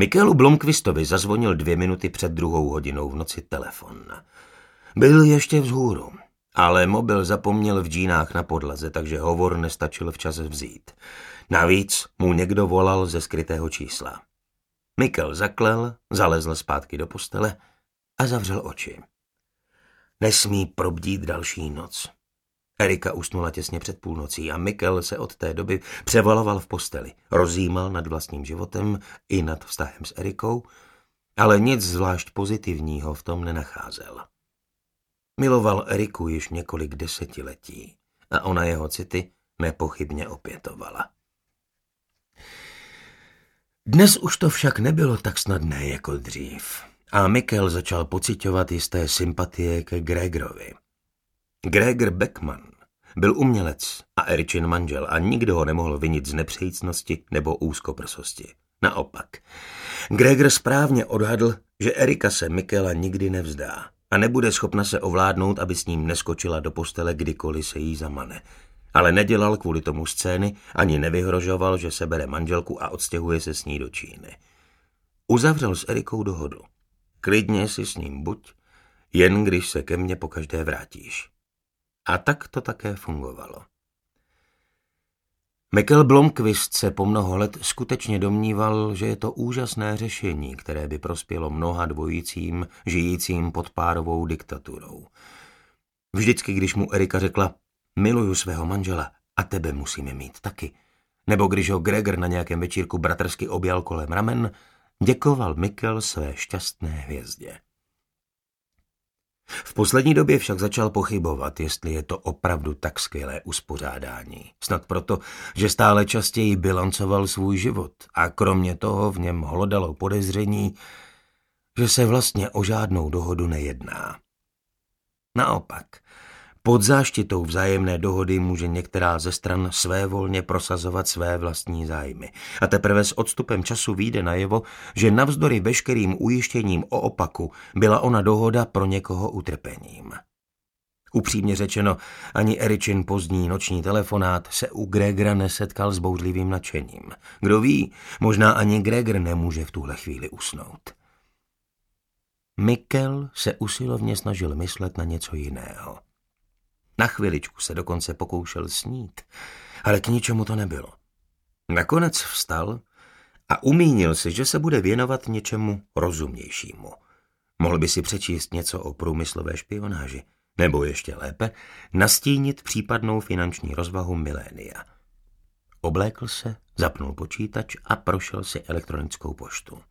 Michaelu Blomqvistovi zazvonil dvě minuty před druhou hodinou v noci telefon. Byl ještě vzhůru, ale mobil zapomněl v džínách na podlaze, takže hovor nestačil včas vzít. Navíc mu někdo volal ze skrytého čísla. Mikkel zaklel, zalezl zpátky do postele a zavřel oči. Nesmí probdít další noc. Erika usnula těsně před půlnocí a Mikkel se od té doby převaloval v posteli, rozjímal nad vlastním životem i nad vztahem s Erikou, ale nic zvlášť pozitivního v tom nenacházel. Miloval Eriku již několik desetiletí a ona jeho city nepochybně opětovala. Dnes už to však nebylo tak snadné jako dřív a Mikkel začal pocitovat jisté sympatie ke Gregrovi. Gregor Beckman byl umělec a Eričin manžel a nikdo ho nemohl vinit z nepřejícnosti nebo úzkoprsosti. Naopak, Gregor správně odhadl, že Erika se Mikela nikdy nevzdá a nebude schopna se ovládnout, aby s ním neskočila do postele, kdykoliv se jí zamane. Ale nedělal kvůli tomu scény, ani nevyhrožoval, že se bere manželku a odstěhuje se s ní do Číny. Uzavřel s Erikou dohodu. Klidně si s ním buď, jen když se ke mně pokaždé vrátíš. A tak to také fungovalo. Mikkel Blomqvist se po mnoho let skutečně domníval, že je to úžasné řešení, které by prospělo mnoha dvojícím, žijícím pod párovou diktaturou. Vždycky, když mu Erika řekla, miluju svého manžela a tebe musíme mít taky, nebo když ho Gregor na nějakém večírku bratrsky objal kolem ramen, děkoval Mikkel své šťastné hvězdě. V poslední době však začal pochybovat, jestli je to opravdu tak skvělé uspořádání. Snad proto, že stále častěji bilancoval svůj život a kromě toho v něm hlodalo podezření, že se vlastně o žádnou dohodu nejedná. Naopak, pod záštitou vzájemné dohody může některá ze stran svévolně prosazovat své vlastní zájmy. A teprve s odstupem času vyjde najevo, že navzdory veškerým ujištěním o opaku byla ona dohoda pro někoho utrpením. Upřímně řečeno, ani Eričin pozdní noční telefonát se u Gregora nesetkal s bouřlivým nadšením. Kdo ví, možná ani Gregor nemůže v tuhle chvíli usnout. Mikkel se usilovně snažil myslet na něco jiného. Na chviličku se dokonce pokoušel snít, ale k ničemu to nebylo. Nakonec vstal a umínil si, že se bude věnovat něčemu rozumnějšímu. Mohl by si přečíst něco o průmyslové špionáži, nebo ještě lépe, nastínit případnou finanční rozvahu milénia. Oblékl se, zapnul počítač a prošel si elektronickou poštu.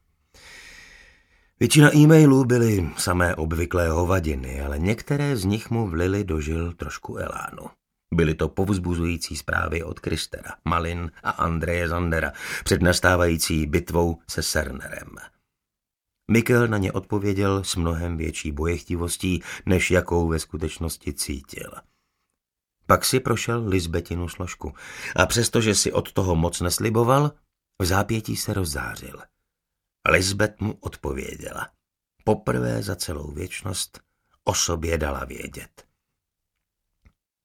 Většina e-mailů byly samé obvyklé hovadiny, ale některé z nich mu vlily do žil trošku elánu. Byly to povzbuzující zprávy od Kristera, Malin a Andreje Zandera před nastávající bitvou se Sernerem. Mikkel na ně odpověděl s mnohem větší bojechtivostí, než jakou ve skutečnosti cítil. Pak si prošel Lisbetinu složku a přestože si od toho moc nesliboval, v zápětí se rozzářil – Lisbeth mu odpověděla. Poprvé za celou věčnost o sobě dala vědět.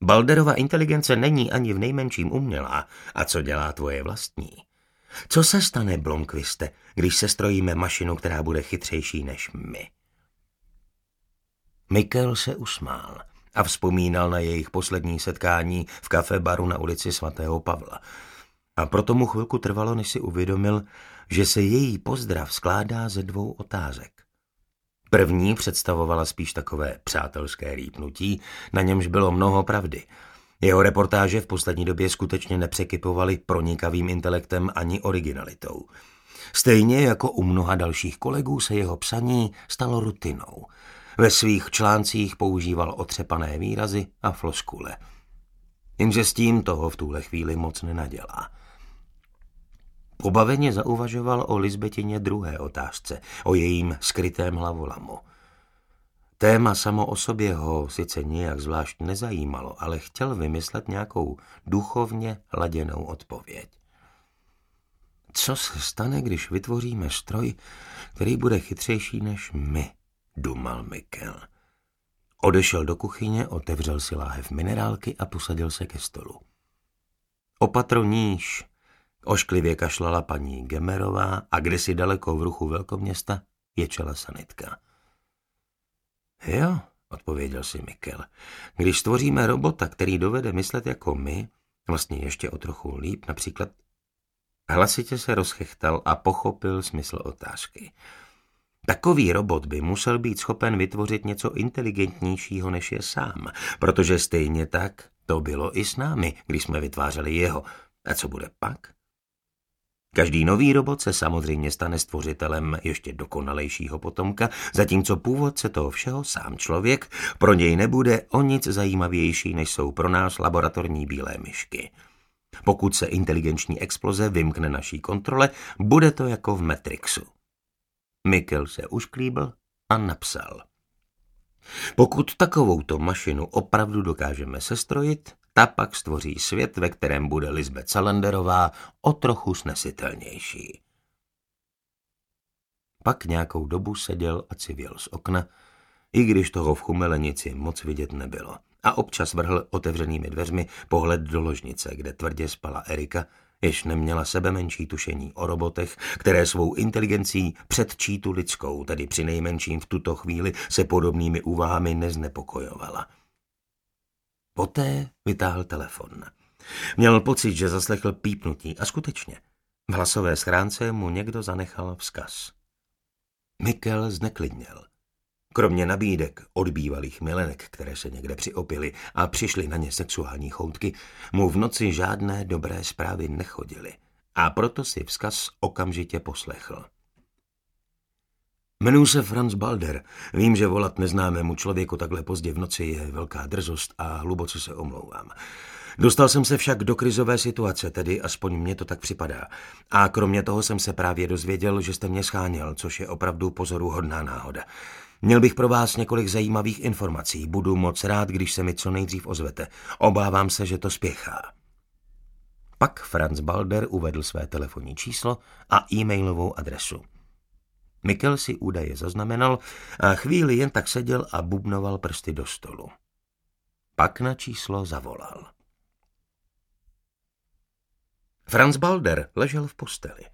Balderova inteligence není ani v nejmenším umělá. A co dělá tvoje vlastní? Co se stane, Blomkviste, když se strojíme mašinu, která bude chytřejší než my? Mikkel se usmál a vzpomínal na jejich poslední setkání v kafe baru na ulici svatého Pavla. A proto mu chvilku trvalo, než si uvědomil, že se její pozdrav skládá ze dvou otázek. První představovala spíš takové přátelské rýpnutí, na němž bylo mnoho pravdy. Jeho reportáže v poslední době skutečně nepřekypovaly pronikavým intelektem ani originalitou. Stejně jako u mnoha dalších kolegů se jeho psaní stalo rutinou. Ve svých článcích používal otřepané výrazy a floskule. Jenže s tím toho v tuhle chvíli moc nenadělá. Obaveně zauvažoval o Lisbetině druhé otázce, o jejím skrytém hlavolamu. Téma samo o sobě ho sice nijak zvlášť nezajímalo, ale chtěl vymyslet nějakou duchovně laděnou odpověď. Co se stane, když vytvoříme stroj, který bude chytřejší než my, dumal Mikel. Odešel do kuchyně, otevřel si láhev minerálky a posadil se ke stolu. Opatro níž, Ošklivě kašlala paní Gemerová a kdysi daleko v ruchu velkoměsta ječela sanitka. Jo, odpověděl si Mikel. Když stvoříme robota, který dovede myslet jako my, vlastně ještě o trochu líp, například... Hlasitě se rozchechtal a pochopil smysl otázky. Takový robot by musel být schopen vytvořit něco inteligentnějšího než je sám, protože stejně tak to bylo i s námi, když jsme vytvářeli jeho. A co bude pak? Každý nový robot se samozřejmě stane stvořitelem ještě dokonalejšího potomka, zatímco původce toho všeho, sám člověk, pro něj nebude o nic zajímavější, než jsou pro nás laboratorní bílé myšky. Pokud se inteligenční exploze vymkne naší kontrole, bude to jako v Matrixu. Mikkel se ušklíbl a napsal. Pokud takovouto mašinu opravdu dokážeme sestrojit, ta pak stvoří svět, ve kterém bude Lisbeth Salanderová o trochu snesitelnější. Pak nějakou dobu seděl a civěl z okna, i když toho v chumelenici moc vidět nebylo. A občas vrhl otevřenými dveřmi pohled do ložnice, kde tvrdě spala Erika, jež neměla sebe menší tušení o robotech, které svou inteligencí předčí tu lidskou, tedy při nejmenším v tuto chvíli se podobnými úvahami neznepokojovala. Poté vytáhl telefon. Měl pocit, že zaslechl pípnutí a skutečně. V hlasové schránce mu někdo zanechal vzkaz. Mikel zneklidněl. Kromě nabídek od bývalých milenek, které se někde přiopily a přišly na ně sexuální choutky, mu v noci žádné dobré zprávy nechodily a proto si vzkaz okamžitě poslechl. Jmenuji se Franz Balder. Vím, že volat neznámému člověku takhle pozdě v noci je velká drzost a hluboce se omlouvám. Dostal jsem se však do krizové situace, tedy aspoň mně to tak připadá. A kromě toho jsem se právě dozvěděl, že jste mě scháněl, což je opravdu pozoruhodná náhoda. Měl bych pro vás několik zajímavých informací. Budu moc rád, když se mi co nejdřív ozvete. Obávám se, že to spěchá. Pak Franz Balder uvedl své telefonní číslo a e-mailovou adresu. Mikkel si údaje zaznamenal a chvíli jen tak seděl a bubnoval prsty do stolu. Pak na číslo zavolal. Franz Balder ležel v posteli.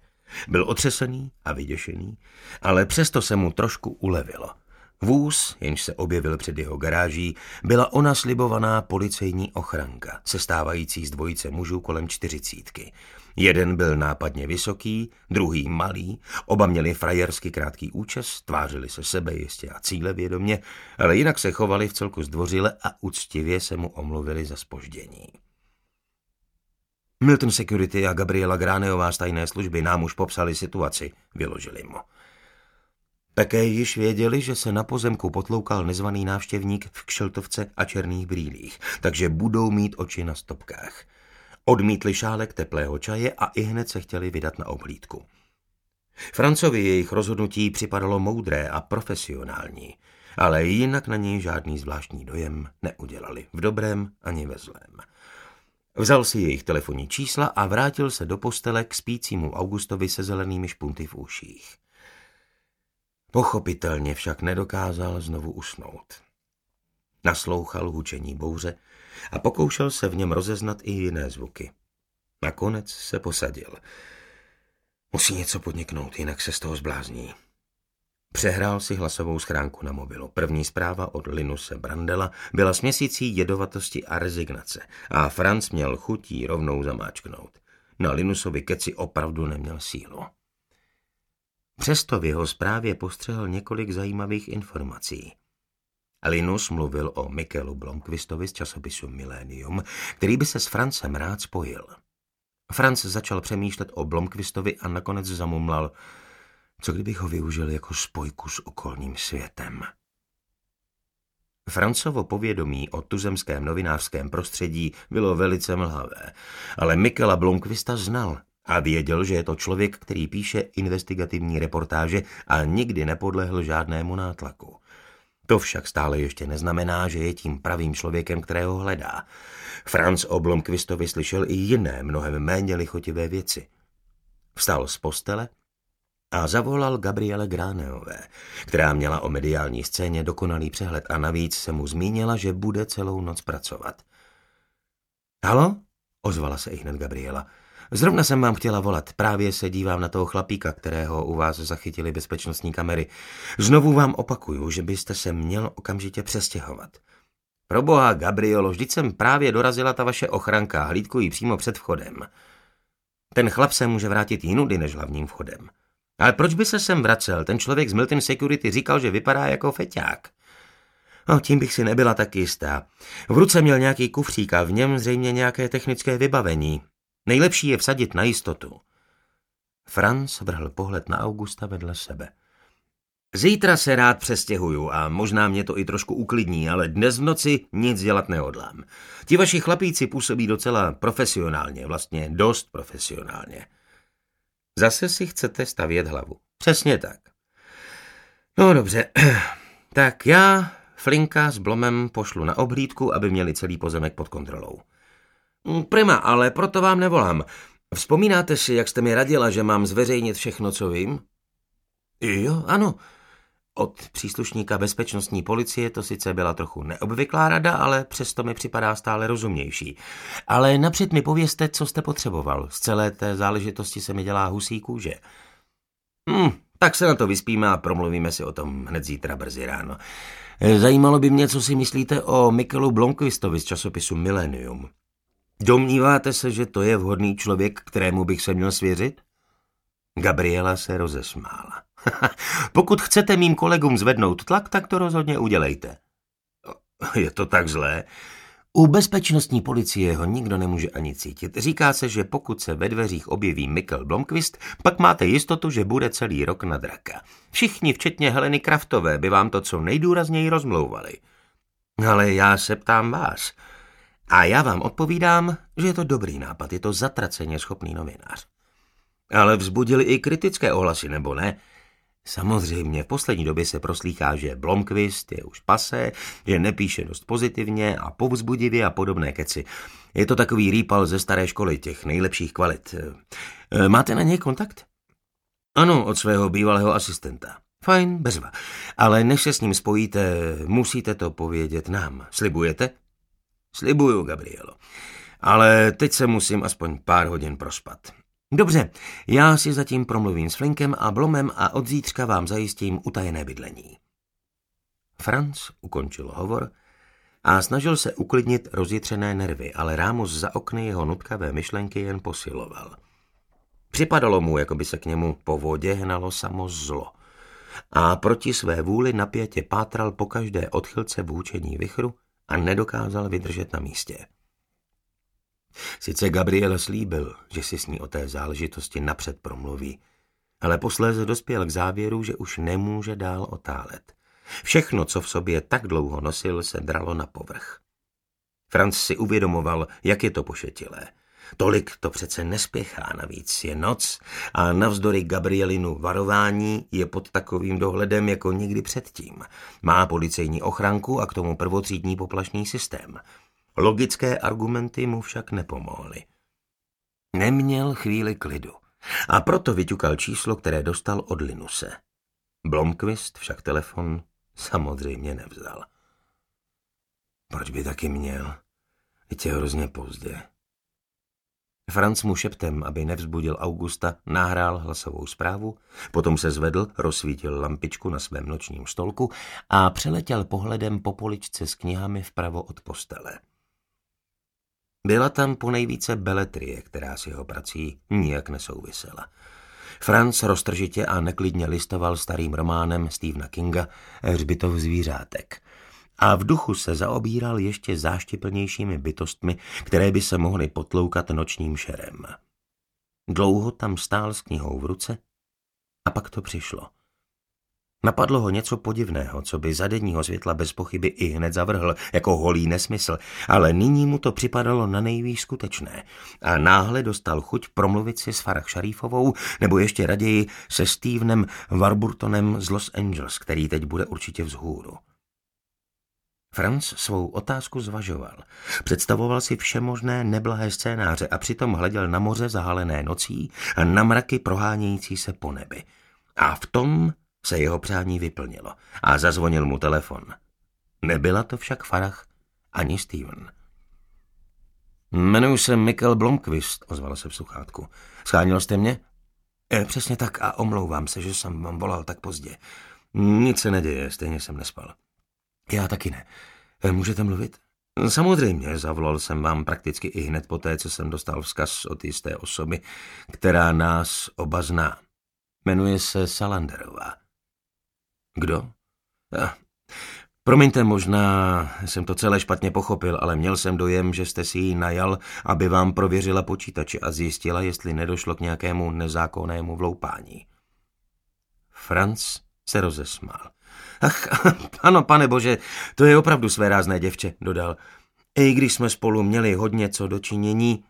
Byl otřesený a vyděšený, ale přesto se mu trošku ulevilo. Vůz, jenž se objevil před jeho garáží, byla ona slibovaná policejní ochranka, sestávající z dvojice mužů kolem čtyřicítky. Jeden byl nápadně vysoký, druhý malý, oba měli frajersky krátký účes, tvářili se sebe jistě a cíle vědomě, ale jinak se chovali v celku zdvořile a úctivě se mu omluvili za spoždění. Milton Security a Gabriela Gráneová z tajné služby nám už popsali situaci, vyložili mu. Také již věděli, že se na pozemku potloukal nezvaný návštěvník v kšeltovce a černých brýlích, takže budou mít oči na stopkách. Odmítli šálek teplého čaje a i hned se chtěli vydat na oblídku. Francovi jejich rozhodnutí připadalo moudré a profesionální, ale jinak na něj žádný zvláštní dojem neudělali, v dobrém ani ve zlém. Vzal si jejich telefonní čísla a vrátil se do postele k spícímu Augustovi se zelenými špunty v uších. Pochopitelně však nedokázal znovu usnout. Naslouchal hučení bouře a pokoušel se v něm rozeznat i jiné zvuky. Nakonec se posadil. Musí něco podniknout, jinak se z toho zblázní. Přehrál si hlasovou schránku na mobilu. První zpráva od Linuse Brandela byla směsící jedovatosti a rezignace a Franz měl chutí rovnou zamáčknout. Na Linusovi keci opravdu neměl sílu. Přesto v jeho zprávě postřehl několik zajímavých informací. Linus mluvil o Mikelu Blomqvistovi z časopisu Millennium, který by se s Francem rád spojil. Franc začal přemýšlet o Blomqvistovi a nakonec zamumlal, co kdybych ho využil jako spojku s okolním světem. Francovo povědomí o tuzemském novinářském prostředí bylo velice mlhavé, ale Mikela Blomqvista znal a věděl, že je to člověk, který píše investigativní reportáže a nikdy nepodlehl žádnému nátlaku. To však stále ještě neznamená, že je tím pravým člověkem, kterého hledá. Franz o Blomqvistovi slyšel i jiné, mnohem méně lichotivé věci. Vstal z postele a zavolal Gabriele Gráneové, která měla o mediální scéně dokonalý přehled a navíc se mu zmínila, že bude celou noc pracovat. Halo? Ozvala se i hned Gabriela. Zrovna jsem vám chtěla volat. Právě se dívám na toho chlapíka, kterého u vás zachytili bezpečnostní kamery. Znovu vám opakuju, že byste se měl okamžitě přestěhovat. Proboha, Gabrielo, vždyť jsem právě dorazila ta vaše ochranka, hlídkují přímo před vchodem. Ten chlap se může vrátit jinudy než hlavním vchodem. Ale proč by se sem vracel? Ten člověk z Milton Security říkal, že vypadá jako feťák. No, tím bych si nebyla tak jistá. V ruce měl nějaký kufřík a v něm zřejmě nějaké technické vybavení. Nejlepší je vsadit na jistotu. Franz vrhl pohled na Augusta vedle sebe. Zítra se rád přestěhuju a možná mě to i trošku uklidní, ale dnes v noci nic dělat nehodlám. Ti vaši chlapíci působí docela profesionálně, vlastně dost profesionálně. Zase si chcete stavět hlavu. Přesně tak. No dobře, tak já Flinka s Blomem pošlu na obhlídku, aby měli celý pozemek pod kontrolou. Mm, prima, ale proto vám nevolám. Vzpomínáte si, jak jste mi radila, že mám zveřejnit všechno, co vím? Jo, ano. Od příslušníka bezpečnostní policie to sice byla trochu neobvyklá rada, ale přesto mi připadá stále rozumnější. Ale napřed mi povězte, co jste potřeboval. Z celé té záležitosti se mi dělá husí kůže. Hm, tak se na to vyspíme a promluvíme si o tom hned zítra brzy ráno. Zajímalo by mě, co si myslíte o Mikelu Blomqvistovi z časopisu Millennium. Domníváte se, že to je vhodný člověk, kterému bych se měl svěřit? Gabriela se rozesmála. Pokud chcete mým kolegům zvednout tlak, tak to rozhodně udělejte. Je to tak zlé? U bezpečnostní policie ho nikdo nemůže ani cítit. Říká se, že pokud se ve dveřích objeví Mikkel Blomqvist, pak máte jistotu, že bude celý rok na draka. Všichni, včetně Heleny Kraftové, by vám to co nejdůrazněji rozmlouvali. Ale já se ptám vás. A já vám odpovídám, že je to dobrý nápad, je to zatraceně schopný novinář. Ale vzbudili i kritické ohlasy, nebo ne? Samozřejmě, v poslední době se proslýchá, že Blomqvist je už pase, že nepíše dost pozitivně a povzbudivě a podobné keci. Je to takový rýpal ze staré školy, těch nejlepších kvalit. E, máte na něj kontakt? Ano, od svého bývalého asistenta. Fajn, bezva. Ale než se s ním spojíte, musíte to povědět nám. Slibujete? Slibuju, Gabrielo. Ale teď se musím aspoň pár hodin prospat. Dobře, já si zatím promluvím s Flinkem a Blomem a od zítřka vám zajistím utajené bydlení. Franz ukončil hovor a snažil se uklidnit rozjitřené nervy, ale rámus za okny jeho nutkavé myšlenky jen posiloval. Připadalo mu, jako by se k němu po vodě hnalo samo zlo. A proti své vůli napětě pátral po každé odchylce vůčení vychru a nedokázal vydržet na místě. Sice Gabriel slíbil, že si s ní o té záležitosti napřed promluví, ale posléze dospěl k závěru, že už nemůže dál otálet. Všechno, co v sobě tak dlouho nosil, se dralo na povrch. Franz si uvědomoval, jak je to pošetilé. Tolik to přece nespěchá, navíc je noc a navzdory Gabrielinu varování je pod takovým dohledem jako nikdy předtím. Má policejní ochranku a k tomu prvotřídní poplašný systém. Logické argumenty mu však nepomohly. Neměl chvíli klidu a proto vyťukal číslo, které dostal od Linuse. Blomqvist však telefon samozřejmě nevzal. Proč by taky měl? Teď je hrozně pozdě. Franc mu šeptem, aby nevzbudil Augusta, nahrál hlasovou zprávu, potom se zvedl, rozsvítil lampičku na svém nočním stolku a přeletěl pohledem po poličce s knihami vpravo od postele. Byla tam ponejvíce beletrie, která s jeho prací nijak nesouvisela. Franz roztržitě a neklidně listoval starým románem Stephena Kinga Hřbitov zvířátek a v duchu se zaobíral ještě záštiplnějšími bytostmi, které by se mohly potloukat nočním šerem. Dlouho tam stál s knihou v ruce a pak to přišlo – Napadlo ho něco podivného, co by za denního světla bez pochyby i hned zavrhl, jako holý nesmysl, ale nyní mu to připadalo na nejvýš skutečné a náhle dostal chuť promluvit si s Farah Šarífovou nebo ještě raději se Stevenem Warburtonem z Los Angeles, který teď bude určitě vzhůru. Franz svou otázku zvažoval. Představoval si všemožné neblahé scénáře a přitom hleděl na moře zahalené nocí a na mraky prohánějící se po nebi. A v tom se jeho přání vyplnilo a zazvonil mu telefon. Nebyla to však Farah ani Steven. Jmenuji se Mikkel Blomqvist, ozvala se v sluchátku. Schánil jste mě? E, přesně tak a omlouvám se, že jsem vám volal tak pozdě. Nic se neděje, stejně jsem nespal. Já taky ne. E, můžete mluvit? Samozřejmě, zavolal jsem vám prakticky i hned poté, co jsem dostal vzkaz od jisté osoby, která nás oba zná. Jmenuje se Salanderová. Kdo? Ja, promiňte, možná jsem to celé špatně pochopil, ale měl jsem dojem, že jste si ji najal, aby vám prověřila počítače a zjistila, jestli nedošlo k nějakému nezákonnému vloupání. Franz se rozesmál. Ach, ano, pane bože, to je opravdu své rázné děvče, dodal. I když jsme spolu měli hodně co dočinění,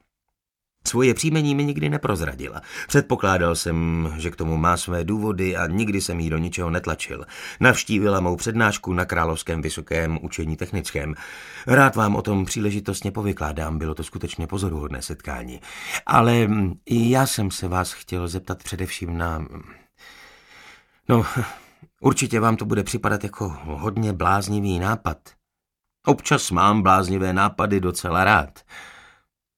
Svoje příjmení mi nikdy neprozradila. Předpokládal jsem, že k tomu má své důvody a nikdy jsem jí do ničeho netlačil. Navštívila mou přednášku na Královském vysokém učení technickém. Rád vám o tom příležitostně povykládám, bylo to skutečně pozoruhodné setkání. Ale i já jsem se vás chtěl zeptat především na... No, určitě vám to bude připadat jako hodně bláznivý nápad. Občas mám bláznivé nápady docela rád.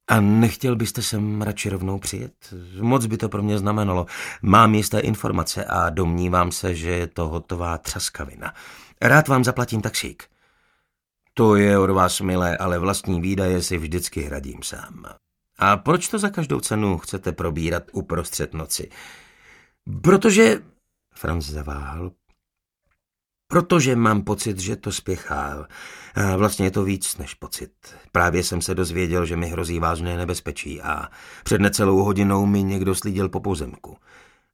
A nechtěl byste sem radši rovnou přijet? Moc by to pro mě znamenalo. Mám jisté informace a domnívám se, že je to hotová třaskavina. Rád vám zaplatím taxík. To je od vás milé, ale vlastní výdaje si vždycky hradím sám. A proč to za každou cenu chcete probírat uprostřed noci? Protože... Franz zaváhal, protože mám pocit, že to spěchá. A vlastně je to víc než pocit. Právě jsem se dozvěděl, že mi hrozí vážné nebezpečí a před necelou hodinou mi někdo slídil po pozemku.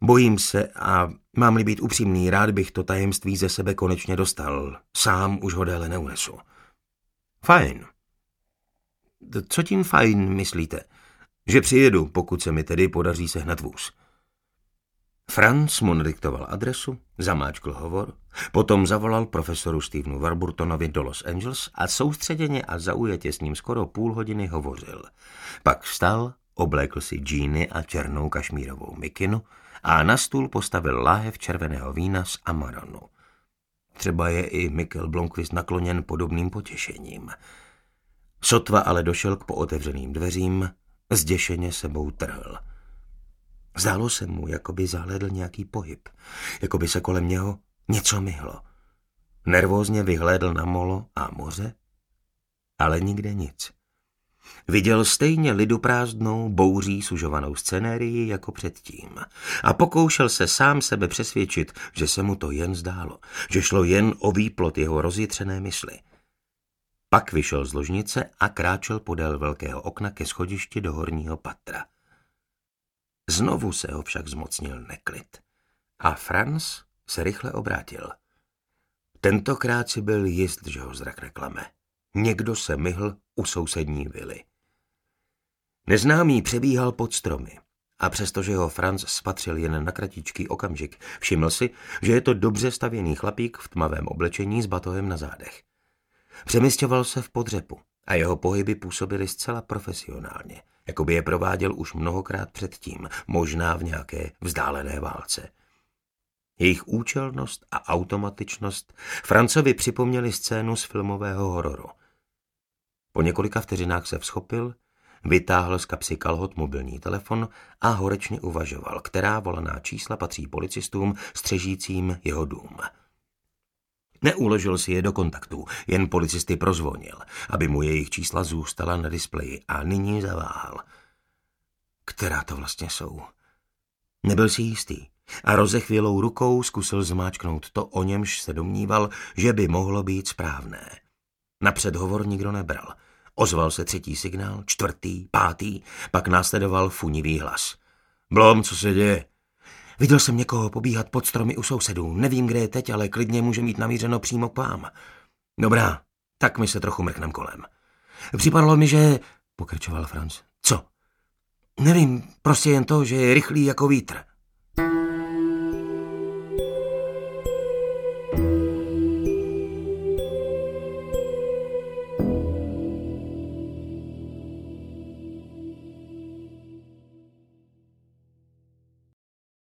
Bojím se a mám-li být upřímný, rád bych to tajemství ze sebe konečně dostal. Sám už ho déle neunesu. Fajn. Co tím fajn myslíte? Že přijedu, pokud se mi tedy podaří sehnat vůz. Franz mu nadiktoval adresu, zamáčkl hovor, potom zavolal profesoru Stevenu Warburtonovi do Los Angeles a soustředěně a zaujatě s ním skoro půl hodiny hovořil. Pak vstal, oblékl si džíny a černou kašmírovou mikinu a na stůl postavil láhev červeného vína z Amaronu. Třeba je i Mikkel Blomqvist nakloněn podobným potěšením. Sotva ale došel k pootevřeným dveřím, zděšeně sebou trhl – Zdálo se mu, jako by zahledl nějaký pohyb, jako by se kolem něho něco myhlo. Nervózně vyhlédl na molo a moře, ale nikde nic. Viděl stejně liduprázdnou, bouří sužovanou scenérii jako předtím a pokoušel se sám sebe přesvědčit, že se mu to jen zdálo, že šlo jen o výplot jeho rozjitřené mysli. Pak vyšel z ložnice a kráčel podél velkého okna ke schodišti do horního patra. Znovu se ho však zmocnil neklid. A Franz se rychle obrátil. Tentokrát si byl jist, že ho zrak reklame. Někdo se myhl u sousední vily. Neznámý přebíhal pod stromy a přestože ho Franz spatřil jen na kratičký okamžik, všiml si, že je to dobře stavěný chlapík v tmavém oblečení s batohem na zádech. Přemysťoval se v podřepu a jeho pohyby působily zcela profesionálně – jako by je prováděl už mnohokrát předtím, možná v nějaké vzdálené válce. Jejich účelnost a automatičnost Francovi připomněli scénu z filmového hororu. Po několika vteřinách se vzchopil, vytáhl z kapsy kalhot mobilní telefon a horečně uvažoval, která volaná čísla patří policistům střežícím jeho dům. Neuložil si je do kontaktů, jen policisty prozvonil, aby mu jejich čísla zůstala na displeji a nyní zaváhal. Která to vlastně jsou? Nebyl si jistý a rozechvělou rukou zkusil zmáčknout to, o němž se domníval, že by mohlo být správné. Na předhovor nikdo nebral. Ozval se třetí signál, čtvrtý, pátý, pak následoval funivý hlas. Blom, co se děje? Viděl jsem někoho pobíhat pod stromy u sousedů. Nevím, kde je teď, ale klidně může mít namířeno přímo k vám. Dobrá, tak mi se trochu mrknem kolem. Připadalo mi, že... Pokračoval Franz. Co? Nevím, prostě jen to, že je rychlý jako vítr.